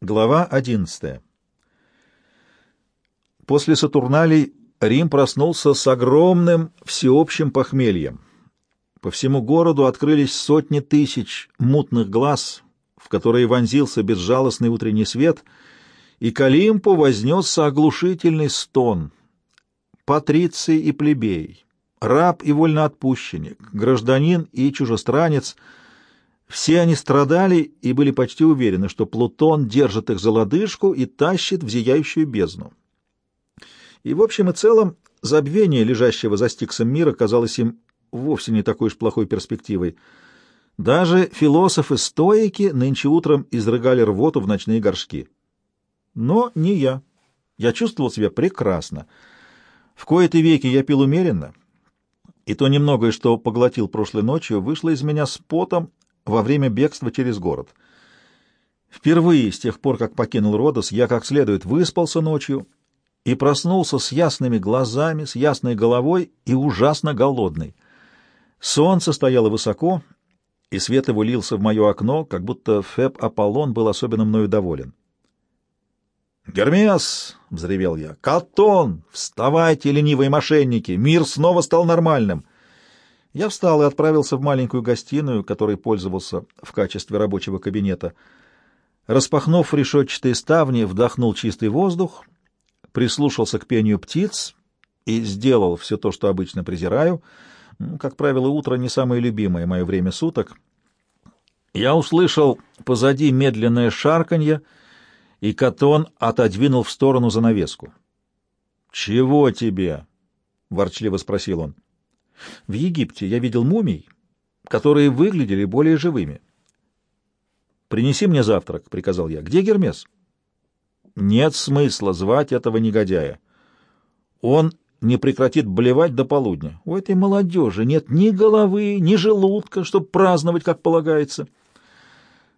Глава 11. После Сатурналей Рим проснулся с огромным всеобщим похмельем. По всему городу открылись сотни тысяч мутных глаз, в которые вонзился безжалостный утренний свет, и к Олимпу вознесся оглушительный стон. Патриций и плебей, раб и вольноотпущенник, гражданин и чужестранец — все они страдали и были почти уверены, что Плутон держит их за лодыжку и тащит в зияющую бездну. И в общем и целом забвение лежащего за Стиксом мира казалось им вовсе не такой уж плохой перспективой. Даже философы-стоики нынче утром изрыгали рвоту в ночные горшки. Но не я. Я чувствовал себя прекрасно. В кои-то веки я пил умеренно, и то немногое, что поглотил прошлой ночью, вышло из меня с потом во время бегства через город. Впервые с тех пор, как покинул Родос, я как следует выспался ночью и проснулся с ясными глазами, с ясной головой и ужасно голодный. Солнце стояло высоко, и свет его лился в мое окно, как будто Феб Аполлон был особенно мною доволен. «Гермес!» — взревел я. «Катон! Вставайте, ленивые мошенники! Мир снова стал нормальным!» Я встал и отправился в маленькую гостиную, которой пользовался в качестве рабочего кабинета. Распахнув решетчатые ставни, вдохнул чистый воздух, прислушался к пению птиц и сделал все то, что обычно презираю. Как правило, утро не самое любимое мое время суток. Я услышал позади медленное шарканье, и Катон отодвинул в сторону занавеску. «Чего тебе?» — ворчливо спросил он. В Египте я видел мумий, которые выглядели более живыми. «Принеси мне завтрак», — приказал я. «Где Гермес?» «Нет смысла звать этого негодяя. Он не прекратит блевать до полудня. У этой молодежи нет ни головы, ни желудка, чтобы праздновать, как полагается».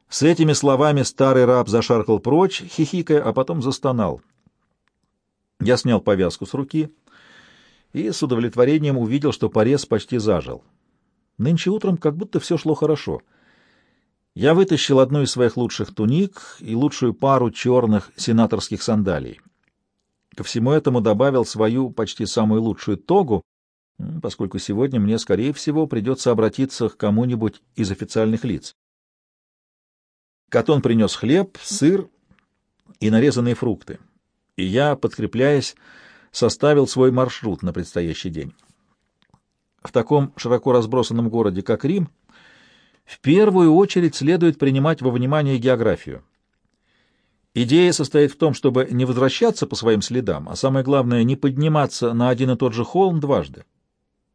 С этими словами старый раб зашаркал прочь, хихикая, а потом застонал. Я снял повязку с руки и с удовлетворением увидел, что порез почти зажил. Нынче утром как будто все шло хорошо. Я вытащил одну из своих лучших туник и лучшую пару черных сенаторских сандалий. Ко всему этому добавил свою почти самую лучшую тогу, поскольку сегодня мне, скорее всего, придется обратиться к кому-нибудь из официальных лиц. Катон принес хлеб, сыр и нарезанные фрукты, и я, подкрепляясь, составил свой маршрут на предстоящий день. В таком широко разбросанном городе, как Рим, в первую очередь следует принимать во внимание географию. Идея состоит в том, чтобы не возвращаться по своим следам, а самое главное, не подниматься на один и тот же холм дважды.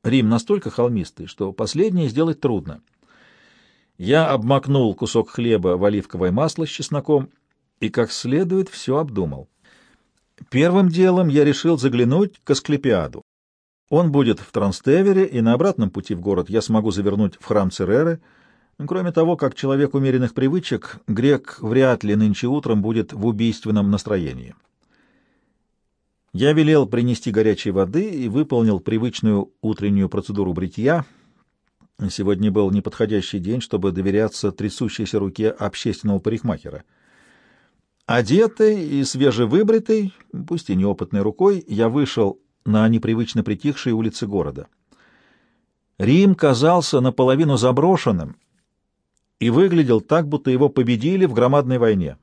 Рим настолько холмистый, что последнее сделать трудно. Я обмакнул кусок хлеба в оливковое масло с чесноком и как следует все обдумал. Первым делом я решил заглянуть к Асклепиаду. Он будет в Транстевере, и на обратном пути в город я смогу завернуть в храм Цереры. Кроме того, как человек умеренных привычек, грек вряд ли нынче утром будет в убийственном настроении. Я велел принести горячей воды и выполнил привычную утреннюю процедуру бритья. Сегодня был неподходящий день, чтобы доверяться трясущейся руке общественного парикмахера — Одетый и свежевыбритый, пусть и неопытной рукой, я вышел на непривычно притихшие улицы города. Рим казался наполовину заброшенным и выглядел так, будто его победили в громадной войне.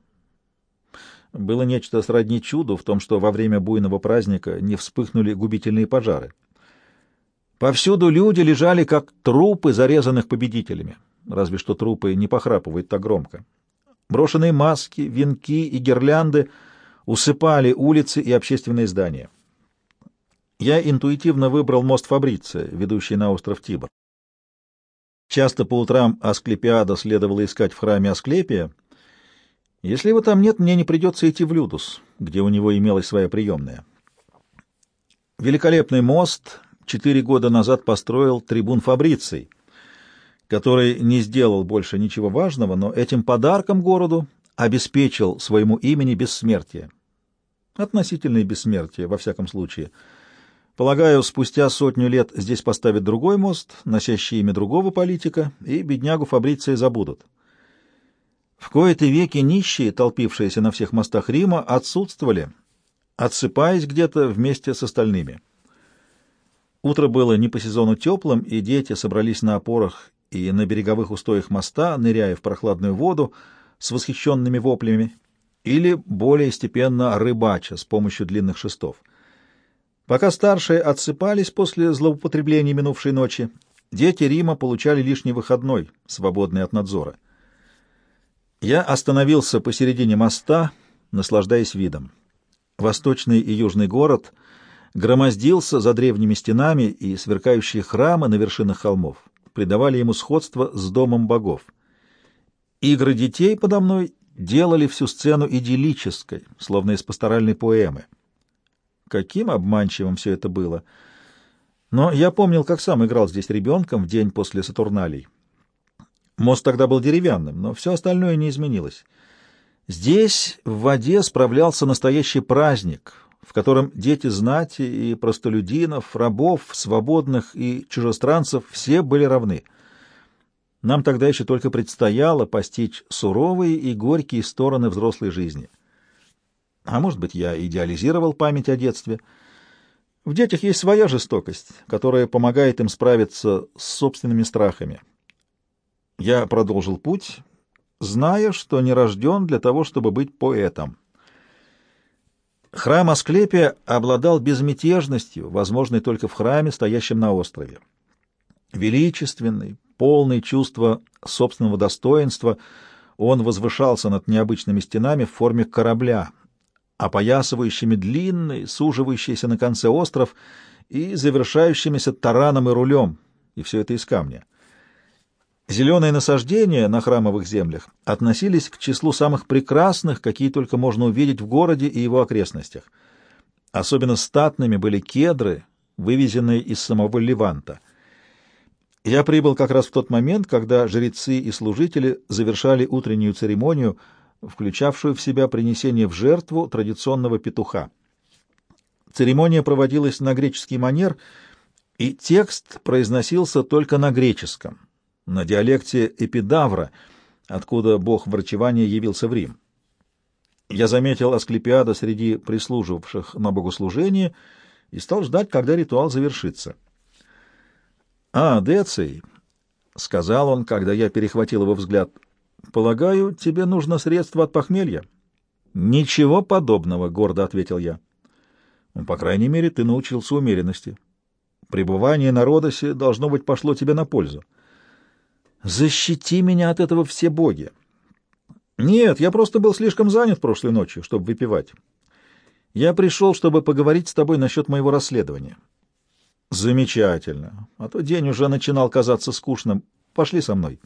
Было нечто сродни чуду в том, что во время буйного праздника не вспыхнули губительные пожары. Повсюду люди лежали, как трупы, зарезанных победителями, разве что трупы не похрапывают так громко. Брошенные маски, венки и гирлянды усыпали улицы и общественные здания. Я интуитивно выбрал мост Фабриция, ведущий на остров Тибр. Часто по утрам Асклепиада следовало искать в храме Асклепия. Если его там нет, мне не придется идти в Людус, где у него имелась своя приемная. Великолепный мост четыре года назад построил трибун Фабриций — который не сделал больше ничего важного, но этим подарком городу обеспечил своему имени бессмертие. Относительное бессмертие, во всяком случае. Полагаю, спустя сотню лет здесь поставят другой мост, носящий имя другого политика, и беднягу Фабриция забудут. В кои-то веки нищие, толпившиеся на всех мостах Рима, отсутствовали, отсыпаясь где-то вместе с остальными. Утро было не по сезону теплым, и дети собрались на опорах и на береговых устоях моста, ныряя в прохладную воду с восхищенными воплями, или более степенно рыбача с помощью длинных шестов. Пока старшие отсыпались после злоупотребления минувшей ночи, дети Рима получали лишний выходной, свободный от надзора. Я остановился посередине моста, наслаждаясь видом. Восточный и южный город громоздился за древними стенами, и сверкающие храмы на вершинах холмов придавали ему сходство с домом богов. Игры детей подо мной делали всю сцену идиллической, словно из пасторальной поэмы. Каким обманчивым все это было! Но я помнил, как сам играл здесь ребенком в день после Сатурналей. Мост тогда был деревянным, но все остальное не изменилось. Здесь в воде справлялся настоящий праздник, в котором дети знати и простолюдинов, рабов, свободных и чужестранцев все были равны. Нам тогда еще только предстояло постичь суровые и горькие стороны взрослой жизни. А может быть, я идеализировал память о детстве. В детях есть своя жестокость, которая помогает им справиться с собственными страхами. Я продолжил путь, зная, что не рожден для того, чтобы быть поэтом. Храм Асклепия обладал безмятежностью, возможной только в храме, стоящем на острове. Величественный, полный чувства собственного достоинства, он возвышался над необычными стенами в форме корабля, опоясывающими длинный, суживающийся на конце остров и завершающимися тараном и рулем, и все это из камня. Зеленые насаждения на храмовых землях относились к числу самых прекрасных, какие только можно увидеть в городе и его окрестностях. Особенно статными были кедры, вывезенные из самого Леванта. Я прибыл как раз в тот момент, когда жрецы и служители завершали утреннюю церемонию, включавшую в себя принесение в жертву традиционного петуха. Церемония проводилась на греческий манер, и текст произносился только на греческом — на диалекте эпидавра, откуда бог врачевания явился в Рим. Я заметил Асклепиада среди прислуживавших на богослужении и стал ждать, когда ритуал завершится. «А, Деций», — сказал он, когда я перехватил его взгляд, — «полагаю, тебе нужно средство от похмелья?» «Ничего подобного», — гордо ответил я. «Ну, «По крайней мере, ты научился умеренности. Пребывание на Родосе, должно быть, пошло тебе на пользу». Защити меня от этого все боги. Нет, я просто был слишком занят прошлой ночью, чтобы выпивать. Я пришел, чтобы поговорить с тобой насчет моего расследования. Замечательно. А то день уже начинал казаться скучным. Пошли со мной.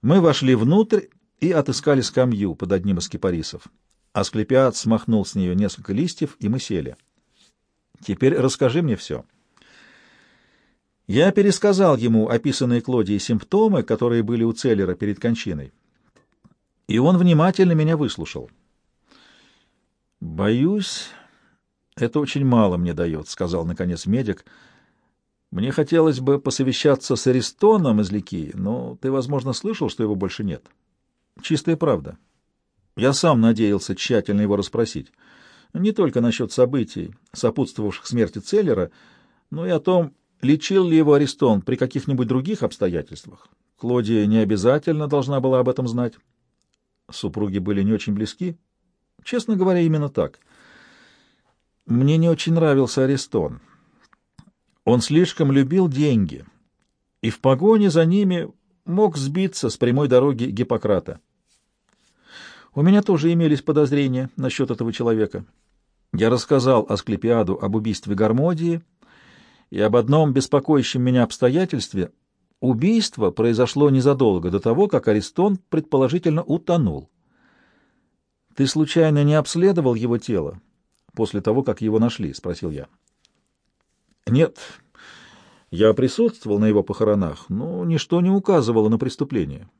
Мы вошли внутрь и отыскали скамью под одним из кипарисов. Асклепиад смахнул с нее несколько листьев, и мы сели. Теперь расскажи мне все. — я пересказал ему описанные Клодией симптомы, которые были у Целлера перед кончиной. И он внимательно меня выслушал. «Боюсь, это очень мало мне дает», — сказал, наконец, медик. «Мне хотелось бы посовещаться с Аристоном из Ликии, но ты, возможно, слышал, что его больше нет. Чистая правда. Я сам надеялся тщательно его расспросить. Не только насчет событий, сопутствовавших смерти Целлера, но и о том, Лечил ли его Аристон при каких-нибудь других обстоятельствах? Клодия не обязательно должна была об этом знать. Супруги были не очень близки. Честно говоря, именно так. Мне не очень нравился Аристон. Он слишком любил деньги, и в погоне за ними мог сбиться с прямой дороги Гиппократа. У меня тоже имелись подозрения насчет этого человека. Я рассказал Асклепиаду об убийстве Гармодии — и об одном беспокоящем меня обстоятельстве убийство произошло незадолго до того, как Аристон предположительно утонул. Ты случайно не обследовал его тело после того, как его нашли? спросил я. Нет. Я присутствовал на его похоронах, но ничто не указывало на преступление.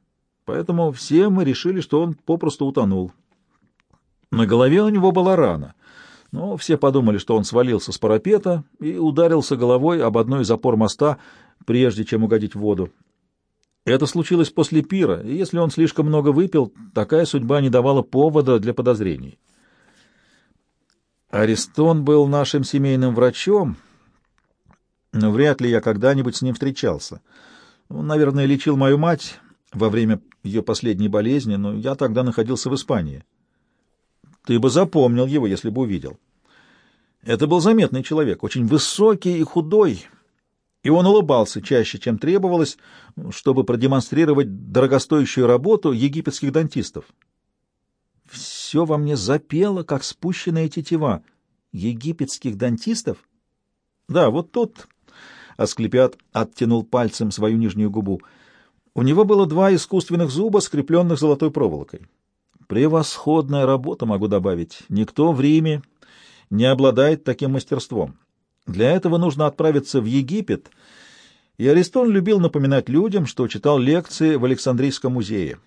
Поэтому все мы решили, что он попросту утонул. На голове у него была рана, но все подумали, что он свалился с парапета и ударился головой об одной из опор моста, прежде чем угодить в воду. Это случилось после пира, и если он слишком много выпил, такая судьба не давала повода для подозрений. Аристон был нашим семейным врачом, но вряд ли я когда-нибудь с ним встречался. Он, наверное, лечил мою мать во время ее последней болезни, но я тогда находился в Испании. Ты бы запомнил его, если бы увидел. Это был заметный человек, очень высокий и худой, и он улыбался чаще, чем требовалось, чтобы продемонстрировать дорогостоящую работу египетских дантистов. Все во мне запело, как спущенная тетива. Египетских дантистов? Да, вот тут Асклепиад оттянул пальцем свою нижнюю губу. У него было два искусственных зуба, скрепленных золотой проволокой. Превосходная работа, могу добавить. Никто в Риме не обладает таким мастерством. Для этого нужно отправиться в Египет, и Аристон любил напоминать людям, что читал лекции в Александрийском музее.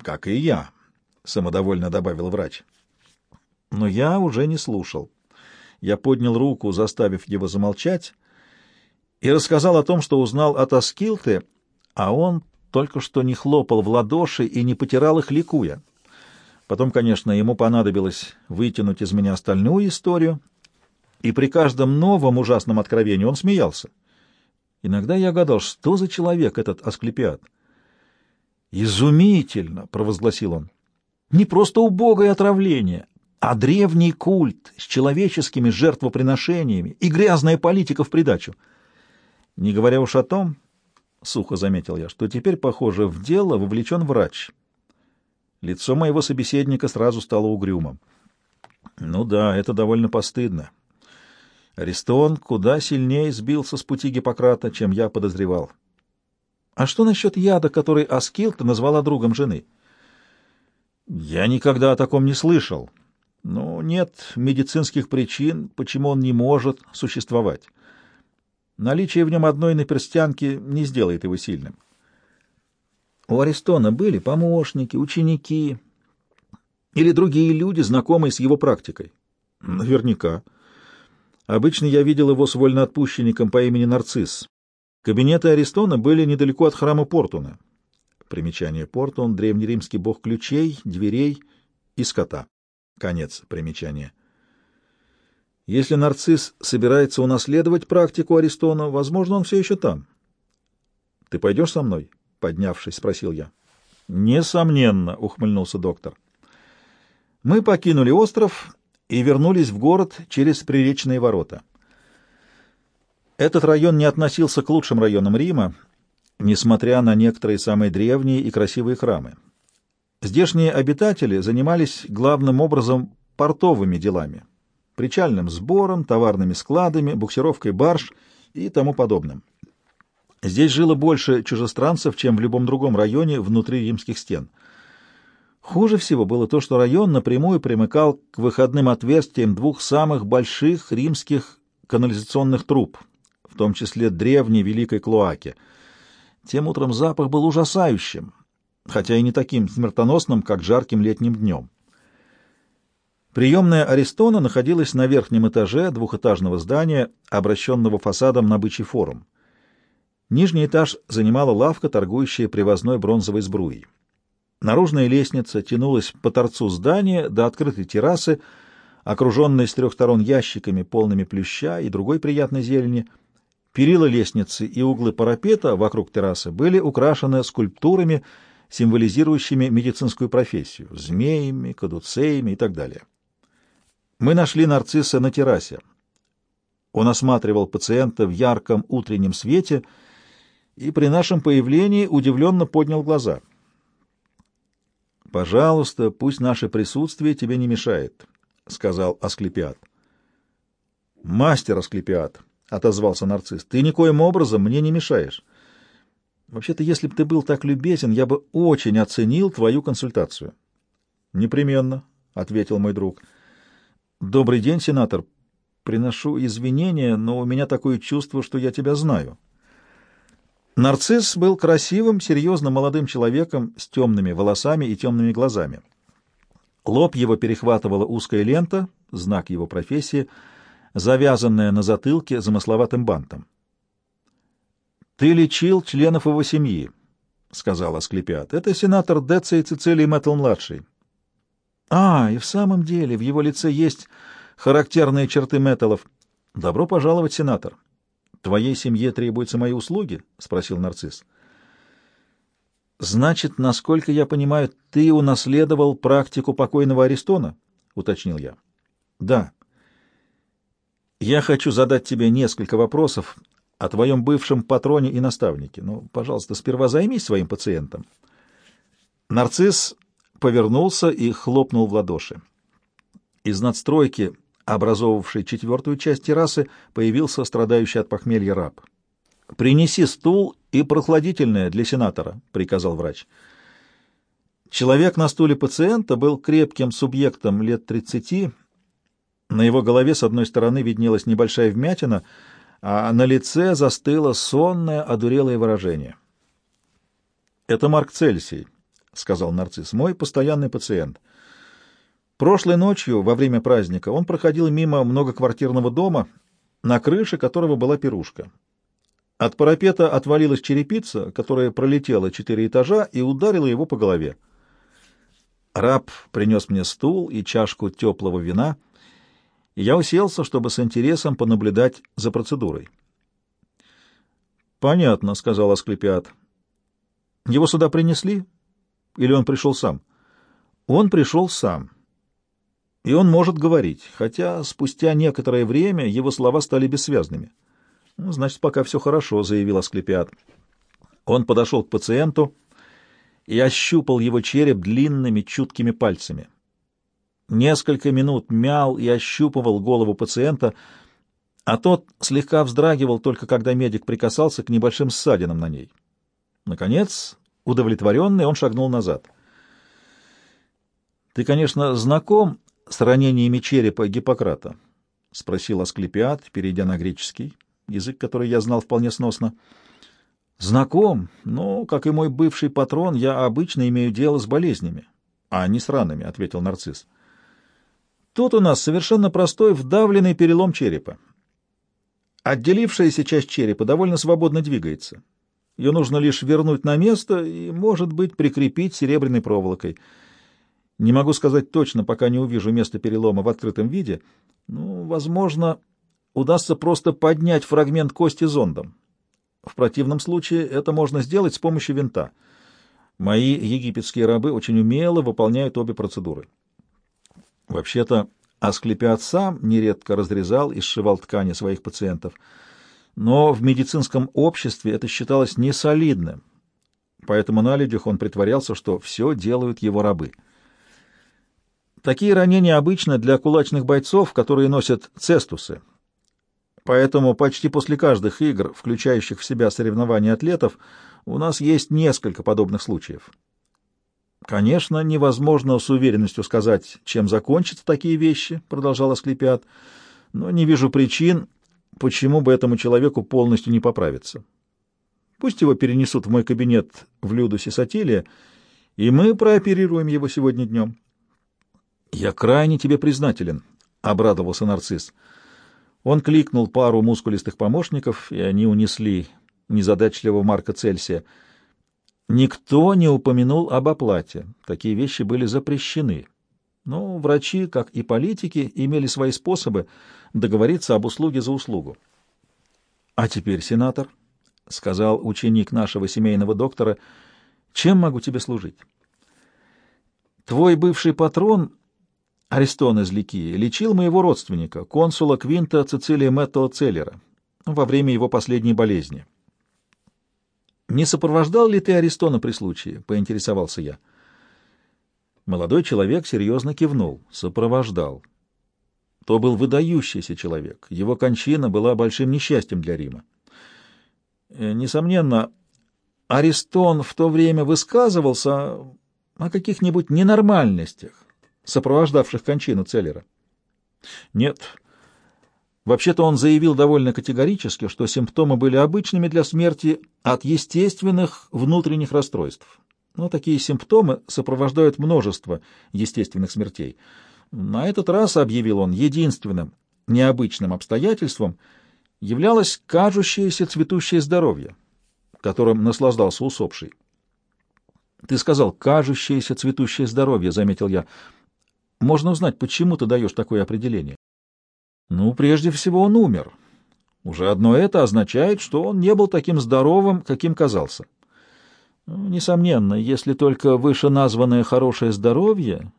«Как и я», — самодовольно добавил врач. Но я уже не слушал. Я поднял руку, заставив его замолчать, и рассказал о том, что узнал от Аскилты, а он только что не хлопал в ладоши и не потирал их, ликуя. Потом, конечно, ему понадобилось вытянуть из меня остальную историю, и при каждом новом ужасном откровении он смеялся. Иногда я гадал, что за человек этот Асклепиад. «Изумительно!» — провозгласил он. «Не просто убогое отравление, а древний культ с человеческими жертвоприношениями и грязная политика в придачу. Не говоря уж о том, — сухо заметил я, — что теперь, похоже, в дело вовлечен врач». Лицо моего собеседника сразу стало угрюмым. Ну да, это довольно постыдно. Аристон куда сильнее сбился с пути Гиппократа, чем я подозревал. А что насчет яда, который Аскилта назвала другом жены? Я никогда о таком не слышал. Но нет медицинских причин, почему он не может существовать. Наличие в нем одной наперстянки не сделает его сильным. У Аристона были помощники, ученики или другие люди, знакомые с его практикой? Наверняка. Обычно я видел его с вольноотпущенником по имени Нарцисс. Кабинеты Аристона были недалеко от храма Портуна. Примечание Портун — древнеримский бог ключей, дверей и скота. Конец примечания. Если нарцисс собирается унаследовать практику Аристона, возможно, он все еще там. Ты пойдешь со мной? — поднявшись, спросил я. «Несомненно», — ухмыльнулся доктор. Мы покинули остров и вернулись в город через приречные ворота. Этот район не относился к лучшим районам Рима, несмотря на некоторые самые древние и красивые храмы. Здешние обитатели занимались главным образом портовыми делами, причальным сбором, товарными складами, буксировкой барж и тому подобным. Здесь жило больше чужестранцев, чем в любом другом районе внутри римских стен. Хуже всего было то, что район напрямую примыкал к выходным отверстиям двух самых больших римских канализационных труб, в том числе древней Великой Клоаки. Тем утром запах был ужасающим, хотя и не таким смертоносным, как жарким летним днем. Приемная Аристона находилась на верхнем этаже двухэтажного здания, обращенного фасадом на бычий форум. Нижний этаж занимала лавка, торгующая привозной бронзовой сбруей. Наружная лестница тянулась по торцу здания до открытой террасы, окруженной с трех сторон ящиками, полными плюща и другой приятной зелени. Перила лестницы и углы парапета вокруг террасы были украшены скульптурами, символизирующими медицинскую профессию — змеями, кадуцеями и так далее. Мы нашли нарцисса на террасе. Он осматривал пациента в ярком утреннем свете — и при нашем появлении удивленно поднял глаза. «Пожалуйста, пусть наше присутствие тебе не мешает», — сказал Асклепиад. «Мастер Асклепиад», — отозвался нарцисс, — «ты никоим образом мне не мешаешь. Вообще-то, если бы ты был так любезен, я бы очень оценил твою консультацию». «Непременно», — ответил мой друг. «Добрый день, сенатор. Приношу извинения, но у меня такое чувство, что я тебя знаю». Нарцисс был красивым, серьезным молодым человеком с темными волосами и темными глазами. Лоб его перехватывала узкая лента, знак его профессии, завязанная на затылке замысловатым бантом. «Ты лечил членов его семьи», — сказал Асклепиад. — Это сенатор Деций Цицилий Мэттл-младший. — А, и в самом деле в его лице есть характерные черты Мэттелов. — Добро пожаловать, сенатор. — Твоей семье требуются мои услуги? — спросил нарцисс. — Значит, насколько я понимаю, ты унаследовал практику покойного Аристона? — уточнил я. — Да. Я хочу задать тебе несколько вопросов о твоем бывшем патроне и наставнике. Ну, пожалуйста, сперва займись своим пациентом. Нарцисс повернулся и хлопнул в ладоши. Из надстройки, образовавшей четвертую часть террасы, появился страдающий от похмелья раб. «Принеси стул и прохладительное для сенатора», — приказал врач. Человек на стуле пациента был крепким субъектом лет тридцати. На его голове с одной стороны виднелась небольшая вмятина — а на лице застыло сонное, одурелое выражение. «Это Марк Цельсий», — сказал нарцисс, — «мой постоянный пациент. Прошлой ночью, во время праздника, он проходил мимо многоквартирного дома, на крыше которого была пирушка. От парапета отвалилась черепица, которая пролетела четыре этажа и ударила его по голове. Раб принес мне стул и чашку теплого вина — и я уселся, чтобы с интересом понаблюдать за процедурой. «Понятно», — сказал Асклепиад. «Его сюда принесли? Или он пришел сам?» «Он пришел сам. И он может говорить, хотя спустя некоторое время его слова стали бессвязными». «Ну, «Значит, пока все хорошо», — заявил Асклепиад. Он подошел к пациенту и ощупал его череп длинными чуткими пальцами. Несколько минут мял и ощупывал голову пациента, а тот слегка вздрагивал только когда медик прикасался к небольшим ссадинам на ней. Наконец, удовлетворенный, он шагнул назад. «Ты, конечно, знаком с ранениями черепа Гиппократа?» — спросил Асклепиад, перейдя на греческий, язык, который я знал вполне сносно. «Знаком, но, как и мой бывший патрон, я обычно имею дело с болезнями, а не с ранами», — ответил нарцисс. Тут у нас совершенно простой вдавленный перелом черепа. Отделившаяся часть черепа довольно свободно двигается. Ее нужно лишь вернуть на место и, может быть, прикрепить серебряной проволокой. Не могу сказать точно, пока не увижу место перелома в открытом виде. Ну, возможно, удастся просто поднять фрагмент кости зондом. В противном случае это можно сделать с помощью винта. Мои египетские рабы очень умело выполняют обе процедуры. Вообще-то Асклепиад сам нередко разрезал и сшивал ткани своих пациентов, но в медицинском обществе это считалось несолидным, поэтому на людях он притворялся, что все делают его рабы. Такие ранения обычно для кулачных бойцов, которые носят цестусы. Поэтому почти после каждых игр, включающих в себя соревнования атлетов, у нас есть несколько подобных случаев. Конечно, невозможно с уверенностью сказать, чем закончатся такие вещи, продолжал Асклепиад, но не вижу причин, почему бы этому человеку полностью не поправиться. Пусть его перенесут в мой кабинет в Людусе Сатилия, и мы прооперируем его сегодня днем. Я крайне тебе признателен, обрадовался нарцисс. Он кликнул пару мускулистых помощников, и они унесли незадачливого Марка Цельсия — Никто не упомянул об оплате. Такие вещи были запрещены. Но врачи, как и политики, имели свои способы договориться об услуге за услугу. — А теперь, сенатор, — сказал ученик нашего семейного доктора, — чем могу тебе служить? — Твой бывший патрон, Аристон из Ликии, лечил моего родственника, консула Квинта Цицилия Мэттела Целлера, во время его последней болезни. — «Не сопровождал ли ты Аристона при случае?» — поинтересовался я. Молодой человек серьезно кивнул. Сопровождал. То был выдающийся человек. Его кончина была большим несчастьем для Рима. Э, несомненно, Аристон в то время высказывался о каких-нибудь ненормальностях, сопровождавших кончину Целлера. Нет, Вообще-то он заявил довольно категорически, что симптомы были обычными для смерти от естественных внутренних расстройств. Но такие симптомы сопровождают множество естественных смертей. На этот раз, объявил он, единственным необычным обстоятельством являлось кажущееся цветущее здоровье, которым наслаждался усопший. Ты сказал «кажущееся цветущее здоровье», — заметил я. Можно узнать, почему ты даешь такое определение? Ну, прежде всего, он умер. Уже одно это означает, что он не был таким здоровым, каким казался. Ну, несомненно, если только вышеназванное хорошее здоровье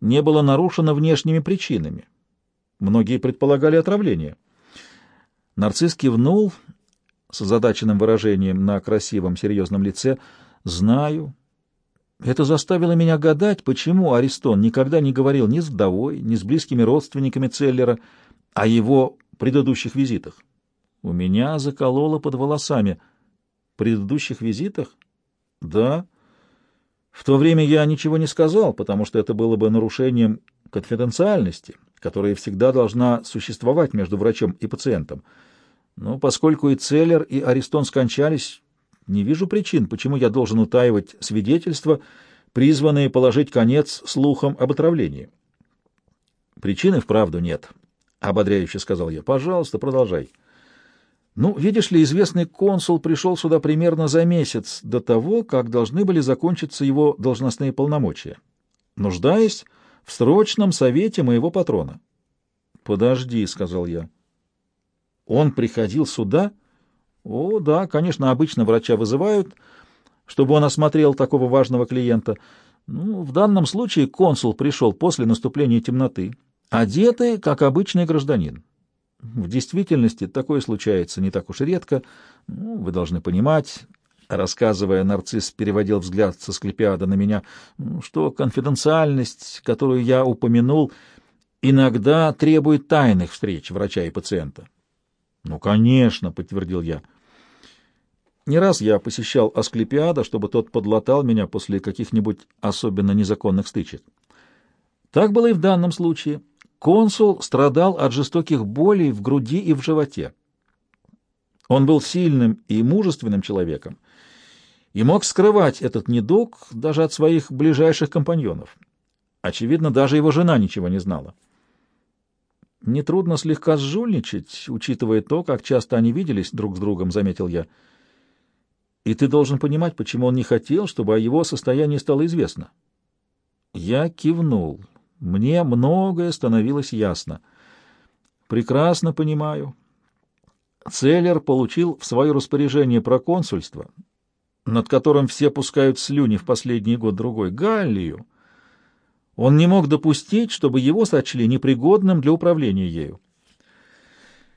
не было нарушено внешними причинами. Многие предполагали отравление. Нарцисс кивнул с озадаченным выражением на красивом серьезном лице. «Знаю, это заставило меня гадать, почему Аристон никогда не говорил ни с вдовой, ни с близкими родственниками Целлера о его предыдущих визитах. У меня закололо под волосами. Предыдущих визитах? Да. В то время я ничего не сказал, потому что это было бы нарушением конфиденциальности, которая всегда должна существовать между врачом и пациентом. Но поскольку и Целлер, и Аристон скончались, не вижу причин, почему я должен утаивать свидетельства, призванные положить конец слухам об отравлении. Причины вправду нет, — ободряюще сказал я. Пожалуйста, продолжай. Ну, видишь ли, известный консул пришел сюда примерно за месяц до того, как должны были закончиться его должностные полномочия, нуждаясь в срочном совете моего патрона. «Подожди», — сказал я. «Он приходил сюда?» О, да, конечно, обычно врача вызывают, чтобы он осмотрел такого важного клиента. Ну, в данном случае консул пришел после наступления темноты, одетый, как обычный гражданин. В действительности такое случается не так уж и редко. Ну, вы должны понимать, рассказывая, нарцисс переводил взгляд со Склепиада на меня, что конфиденциальность, которую я упомянул, иногда требует тайных встреч врача и пациента. «Ну, конечно», — подтвердил я. Не раз я посещал Асклепиада, чтобы тот подлатал меня после каких-нибудь особенно незаконных стычек. Так было и в данном случае. Консул страдал от жестоких болей в груди и в животе. Он был сильным и мужественным человеком и мог скрывать этот недуг даже от своих ближайших компаньонов. Очевидно, даже его жена ничего не знала. Нетрудно слегка сжульничать, учитывая то, как часто они виделись друг с другом, — заметил я. И ты должен понимать, почему он не хотел, чтобы о его состоянии стало известно. Я кивнул. Мне многое становилось ясно. Прекрасно понимаю. Целлер получил в свое распоряжение проконсульство, над которым все пускают слюни в последний год-другой, Галлию. Он не мог допустить, чтобы его сочли непригодным для управления ею.